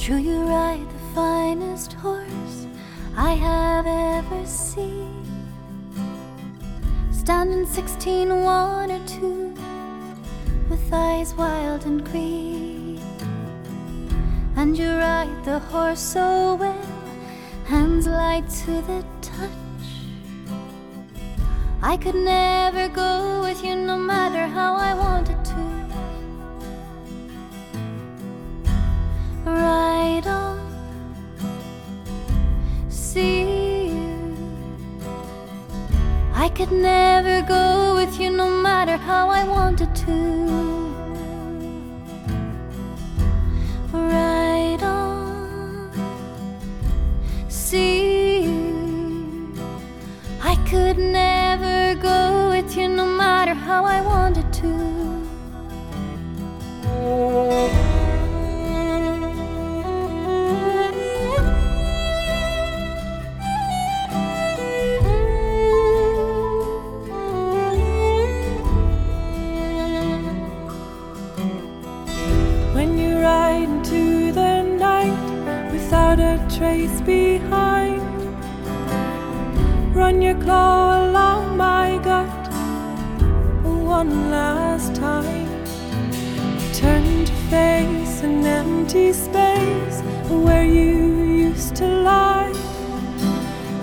True, you ride the finest horse I have ever seen. Standing sixteen, one or two, with eyes wild and green. And you ride the horse oh, so well, hands light to the touch. I could never go with you no matter how I wanted I could never go with you no matter how I wanted to. Ride on, see you. I could never go with you no matter how I wanted to. When you ride into the night without a trace behind, run your claw along my gut one last time. Turn to face an empty space where you used to lie,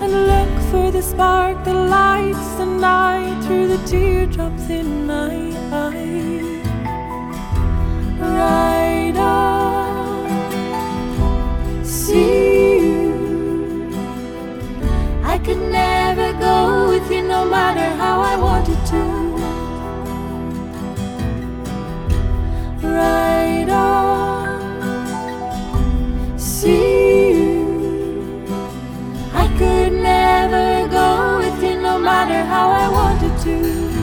and look for the spark that lights the night through the teardrops in my eyes I could never go with you no matter how I wanted to. Right on. See you. I could never go with you no matter how I wanted to.